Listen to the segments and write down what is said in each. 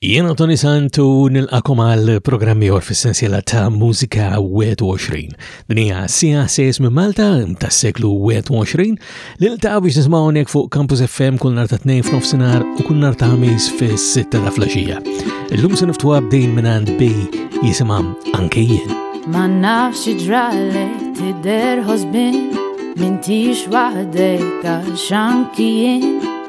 Jiena Tony Santu nilqakom għal programmi or fis-sensiela ta' mużika 21. Din hija sija sejs minn Malta tas-seklu 21 li niltaqgħu biex nisma' hawnhekk fuq Campus FM kull nhar ta' tnejn f'nofsinhar u kull nhar ta' ħamis fis-sitta ta' flaxija. Illum se niftu bdejn minn għand bi jisimha anke jien. Ma nafx ġrali tidher ħosbin mintix waħdek għal xankijin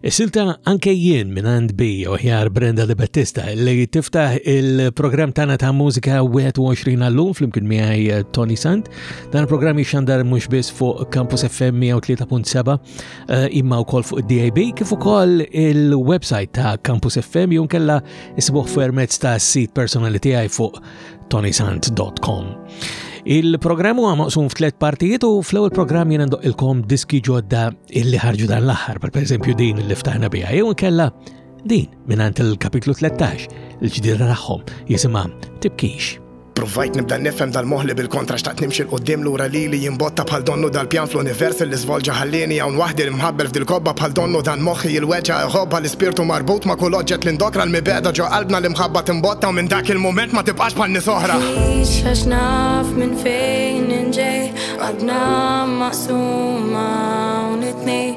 Is-silta anke jien minn għand bi oħjar Brenda De Battista li tiftaħ il-programm tagħna ta' mużika 21 għallum flimkien miegħi eh, Tony Sant. Dan il-programm jixxandar mhux biss fuq Campus FM 103.7 eh, imma wkoll fuq DAB kif ukoll il-website ta' Campus FM junkella isibuh fuq permezz ta' sit personali tiegħi fuq tonysant.com. Il-programm huwa maqsum f'tliet partijiet u fl-ewwel programm jiena ndoqqilkom diski ġodda illi ħarġu dan l-aħħar, pereżempju din li ftaħna biha jew inkella din mingħand il-kapitlu 13 il-ġdira tagħhom jisimha Tibkix. Provajt nibda nifhem dal-moħli bil-kontra Nimxi 'l quddiem lura lili jimbotta bħal donnu dal-pjan fl-univers li żvolġa ħallieni hawn waħdi l-imħabbel f'dil kobba bħal donnu dan moħħi il-weġgħa iħobbha l-ispirtu marbut ma' kull oġġett li ndokra l-mibegħda ġo qalbna l-imħabba timbotta u minn dak il-mument ma tibqax bħal nies oħra. Mhix għax naf minn fejn inġej qalbna maqsuma hawn it-tnejn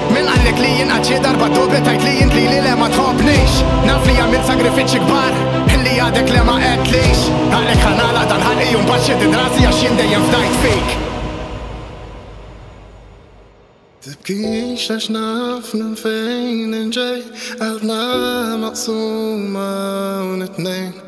Min qallek li jien qatt xi darba dubjajt tgħid li int lili le ma tħobbnix Naf li għamilt sagrifiċċji kbar li għadek le ma għedtlix Għalhekk ħa nagħlaq dan ħalqi u mbagħad xeddid rasi għax jien dejjem fdajt fik. Tibkix għax naf minn fejn inġej Qalbna maqsuma hawn it-tnejn.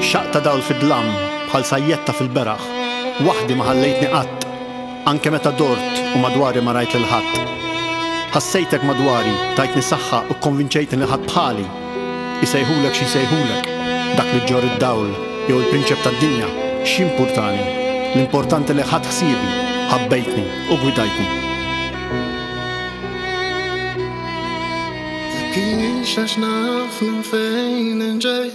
Xaqq ta' dawl fid-dlam, bħal sajjetta fil-beraħ, waħdi ma ħallejtni qatt, anke meta dort u madwari ma rajt lil ħadd. Ħassejtek madwari, tajtni saħħa u kkonvinċejtni li ħadd bħali! Isejħulek xi jsejħulek, dak li ġġorr id-dawl jew il-prinċep tad-dinja, x'jimpurtani, l-importanti li ħadt ħsiebi, ħabbejtni u gwidajtni. Mhux għax naf minn fejn inġej.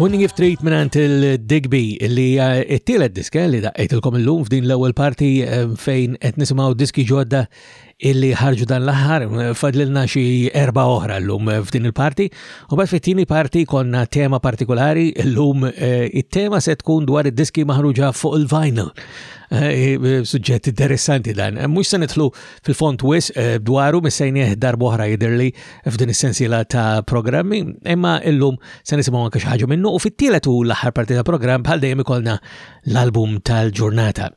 Hunting If Treat minant il-Digby li t-tielet diska li daqqajtilkom il-lum f'din l-ewwel parti eh, fejn qed nisimgħu diski ġodda illi ħarġu dan l-aħħar fadlilna xi erba oħra l-lum eh, f'din il-parti u bad fit-tieni parti konna tema partikolari l-lum eh, it-tema se tkun dwar id-diski maħruġa fuq il-vinyl Eh, eh, suġġett interessanti dan. Eh, Mux se nitlu fil-font wis dwaru missejnieħ darboħra jidirli f'din is-sensiela ta' programmi, imma illum se nisimgħu anke xi ħaġa minnu u fit-tielet u l-aħħar parti ta' programm bħal dejjem ikollna l-album tal-ġurnata.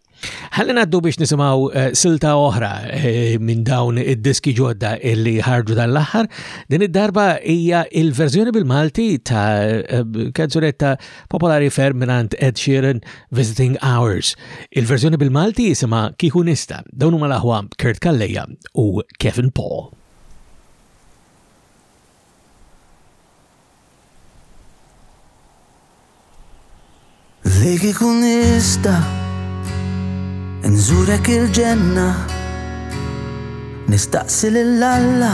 Ħalli naddu biex nisimaw eh, silta oħra eh, minn dawn id-diski ġodda illi ħarġu dan l-aħħar. Din id-darba hija il-verżjoni bil-Malti ta' eh, kanzunetta popolari ferm minn Ed Sheeran Visiting Hours. Il-verżjoni bil-Malti jisima Kihunista. Dawn huma l-aħwa Kurt Kalleja u Kevin Paul. Li kieku nista nżurek il-ġenna Nistaqsi lil Alla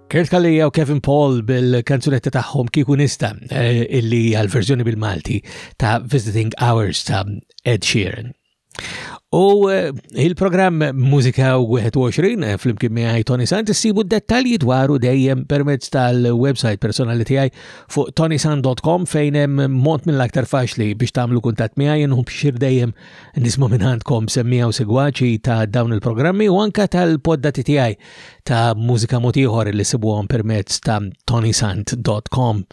Kurt Kalija u Kevin Paul bil-kanzunetta tagħhom kieku nista eh, illi għal-verżjoni bil-Malti ta' Visiting Hours ta' Ed Sheeran. U eh, il-programm Musika 21 eh, fl-imkien miħaj Tony Sant issibu dettalji dwaru dejjem permezz tal-website personali tiegħi fuq tonisan.com fejn hemm mod mill-aktar faċli biex tagħmlu kuntatt miegħi inhom xir dejjem nisma' minn għandkom semmija u segwaċi ta' dawn il-programmi u anka tal-poddati tiegħi ta' mużika motiħor li sibuhom permezz ta' tonysant.com.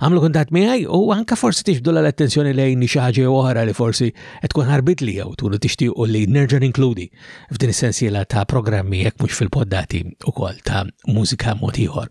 Għamlu kuntat miħaj u anka forsi tixbdu l-attenzjoni lejn xi ħaġa oħra li forsi qed tkun ħarbit li jew tkunu tixtiequ li nerġa' inkludi f'din is-sensiela ta' programmi jekk mhux fil-poddati ukoll ta' mużika motiħor.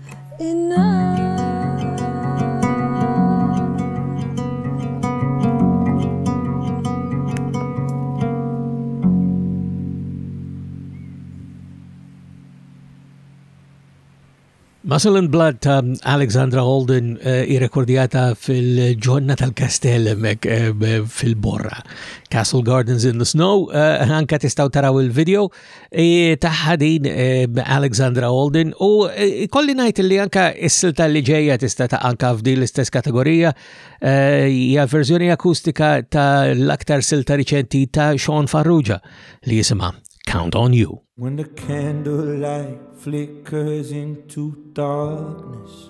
Muscle and Blood ta' Alexandra Holden eh, irrekordjata fil-ġonna tal-kastell mek eh, fil-borra. Castle Gardens in the Snow, eh, anka tistaw taraw il-video taħħa din eh, Alexandra Holden u eh, kolli najt li anka s-silta li ġeja tista ta' anka f'din l-istess kategorija eh, hija verżjoni akustika ta' l-aktar silta riċenti ta' Sean Farrugia li jisima Count on You. When the candlelight flickers into darkness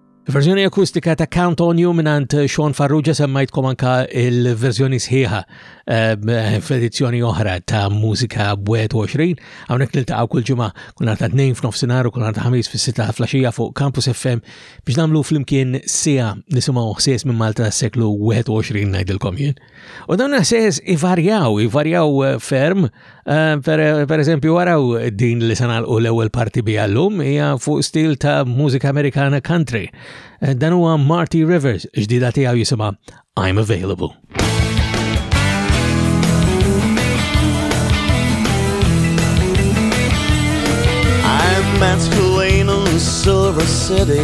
Verżjoni akustika ta' Count on You minant Sean Farrugia semmajtkom anka il-verżjoni sħiħa eh, f'edizzjoni oħra ta' mużika 21. Hawnhekk niltaqgħu kull ġimgħa kull nhar ta' tnejn f'nofsinhar u kull nhar ta' ħamis fis-sitta flaxija fuq Campus FM biex nagħmlu flimkien sija nisimgħu ħsies minn Malta s-seklu 21 ngħidilkom jien. U dawn l-assejjes ivarjaw, ivarjaw eh, ferm, eh, per, per eżempju waraw din li sanal u l-ewwel parti bi għallum hija fuq stil ta' mużika Amerikana country. Eh, dan huwa Marty Rivers, ġdida tiegħu jisimha I'm Available. I'm masquerading in Silver City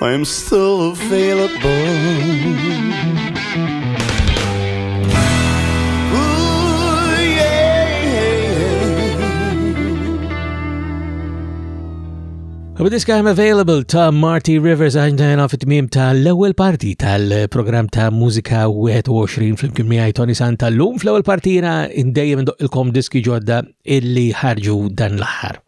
I'm still available. U diska I'm available ta' Marty Rivers għanġajna fit mim ta' l-ewel parti tal-program ta' Musika 21 fl-imkien miħaj Tony Santa l-lum fl-ewel partira indejjem il-kom diski ġodda illi ħarġu dan l-ħar.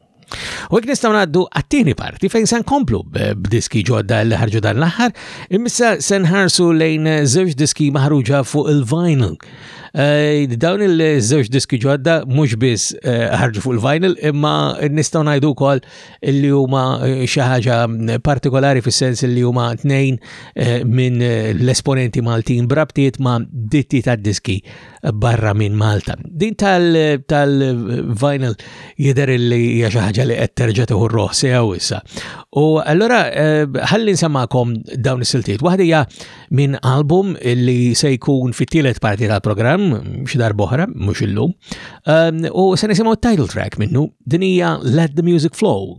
U għek nistaw naddu għattini parti fejn san komplu b'diski ġodda li ħarġu dan l-aħħar, imissa sen ħarsu lejn zewġ diski maħruġa fuq il-vinyl. Eh, dawn il-żewġ diski ġodda mhux biss eh, ħarġu fuq il-vinyl imma nistgħu ngħidu wkoll li huma eh, xi ħaġa partikolari fis-sens li huma tnejn minn l-esponenti Maltin brabtiet ma' ditti tad-diski barra minn Malta. Din tal-vinyl jider li hija xi ħaġa li qed terġa' tieħu roħ sew issa. U allura eh, ħalli nsemakom dawn is-siltiet. Waħda hija minn album li se jkun fit-tielet parti tal-programm xi darba oħra, mhux illum. Ehm, u se nisimgħu title track minnu din hija Let the Music Flow.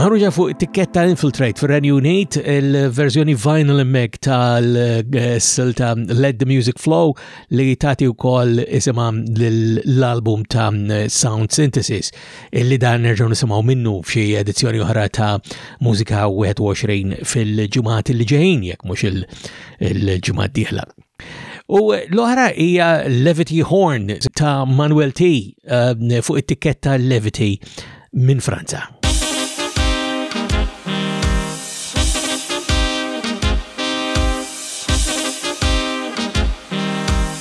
Maħruġa fuq tikketta Infiltrate fir renju Unit, il-verżjoni vinyl mek tal-sil ta' Let the Music Flow li tati u koll isimam l-album ta' Sound Synthesis. illi dan nerġgħu nisimgħu minnu f'xi edizzjoni oħra ta' Mużika 21 fil-ġimgħat li ġejjin jekk mhux il-ġimgħa d-dieħla. U l-oħra hija Levity Horn ta' Manuel T eh, fuq it-tikketta Levity minn Franza.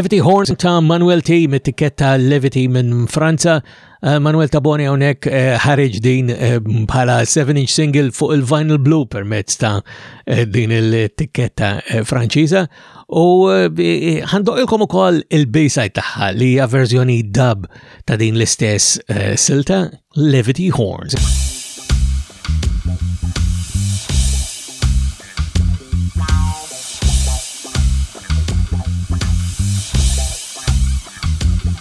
Levity Horn ta' Manuel T. mit-tikketta Levity minn Franza. Eh, Manuel Taboni hawnhekk eh, ħareġ din eh, bħala 7-inch single fuq il-vinyl blue permezz ta' din il-tikketta Franċiża. U eh, ħandoqilkom ukoll il-B-side tagħha li hija verżjoni dub ta' din l-istess eh, silta Levity Horns.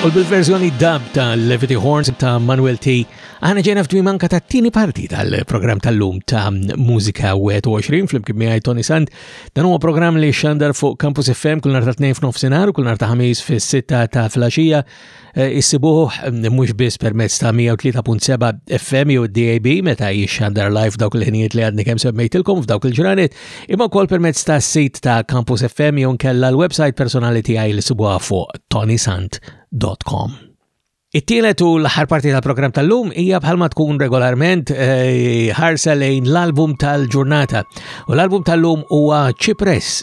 U bil-verżjoni dab ta' Levity Horns ta' Manuel T. Għana ġena f'tmim anka ta' tini parti tal-program tal-lum ta' Musika 21 fl-imkien miħaj Tony Sand. Dan huwa program li xandar fuq Campus FM kull narta 2 f'nofsinar u kull narta 5 fis-6 ta' flasġija. Eh, issibuh mm, mhux biss permezz ta' 103.7 FM jew DAB meta jixxandar live dawk il-ħinijiet li għadni kemm semmejtilkom f'dawk il-ġranet, imma wkoll permezz ta' sit ta' Campus FM jew nkella l-website personali tiegħi li sibuha fuq tonisant.com. It-tielet u l-ħar parti tal-programm tal-lum hija bħalma tkun regolarment eh, ħarsa lejn l-album tal-ġurnata. U l-album tal-lum huwa Ċipress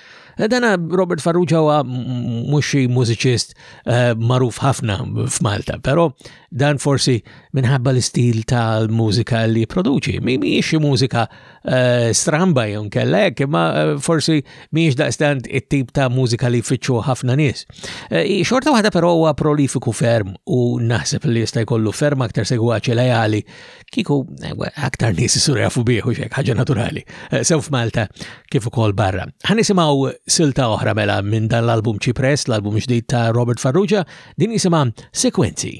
Eh, dana Robert Farrugia huwa mhux xi mużiċist eh, magħruf ħafna f'Malta, però dan forsi minħabba l-istil tal-mużika li produċi. Mi mhijiex xi mużika eh, stramba jew kella hekk, imma forsi mhijiex daqstant it-tip ta' mużika li jfittxu ħafna nies. Xorta waħda però huwa prolifiku ferm u naħseb li jista' jkollu ferm aktar segwaċi lejali kiku eh, aktar nies isur jafu bieħu xek, ħaġa naturali, eh, sew f'Malta kif ukoll barra. Ħan nisimgħu silta oħra mela minn dan l-album Ċipress, l-album ġdid ta' Robert Farrugia, din jisimha Sekwenzi.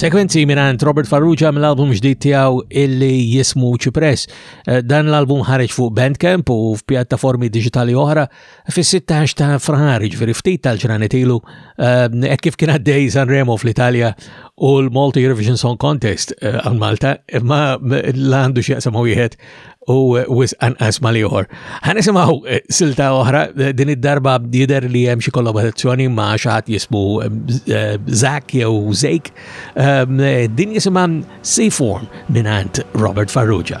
Sekwenzi minant Robert Farrugia mill-album ġdid tiegħu illi jismu Ċipress. Eh, dan l-album ħareġ fuq Bandcamp u f'pjattaformi digitali oħra Fis-16 ta' frar, ġveri ftit tal-ġranet ilu, ehm, hekk kif kien għaddej Sanremo fl-Italja u l-Malta Eurovision Song Contest eh, għal Malta, imma l-għandu xieqsam wieħed u eh, wis anqas ma liħor. Ħanisimaw eh, silta oħra, din id-darba jider li hemm xi kollaborazzjoni ma' xaħat jismu Zak jew Zejk. Ehm, din jisimha Sea Form mingħand Robert Farrugia.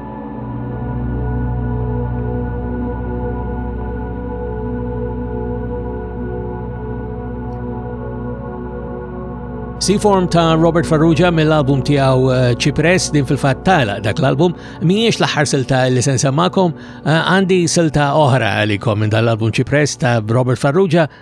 Seaform ta' Robert Farrugia mill-album tiegħu eh, Cipress din fil-fatt tala dak l-album mhijiex l-aħħar silta li se nsemmakom eh, għandi silta oħra għalikom minn dal-album Cipress ta' Robert Farrugia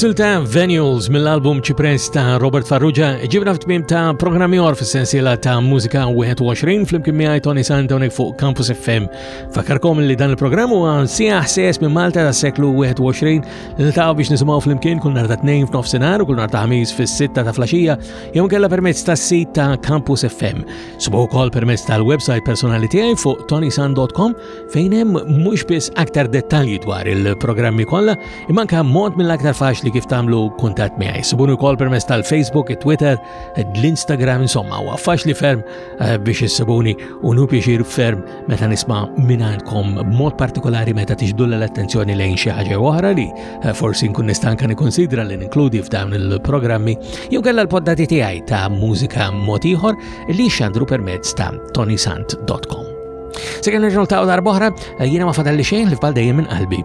Silta Venules mill-album ċipress ta' Robert Farrugia Ġibna f'tmim ta' programmi or fis-sensiela ta' Mużika 21 fl-imkien miegħi Tony Santonek fuq Campus FM. Fakarkom li dan il-programm huwa sija ħsies minn Malta ta' seklu 21 li niltaqgħu biex nisimgħu fl-imkien kull nhar ta' tnejn f'nofsinhar u kull nhar ta' ħamis fis-sitta ta' flaxija jew kellha permezz tas-sit ta' Campus FM. Subu wkoll permezz tal-website personali tiegħi fuq tonisan.com fejn hemm mhux biss aktar dettalji dwar il-programmi kollha Imma anke mod mill-aktar faċli kif tagħmlu kuntatt miegħi. Sibuni wkoll permezz tal-Facebook, it-Twitter, l-Instagram, insomma, huwa faċli ferm eh, biex issibuni u nu pjaċir ferm meta nisma' mingħandkom b'mod partikolari meta tixdulla l-attenzjoni lejn xi ħaġa oħra li eh, forsi nkun nista' anke nikkonsidra li ninkludi f'dawn il-programmi jew kellha l-poddati tiegħi ta' mużika mod ieħor li xandru permezz ta' tonisant.com. Se kien nerġgħu ta' darbohra, eh, jiena ma fadalli xejn li f'bal dejjem minn qalbi.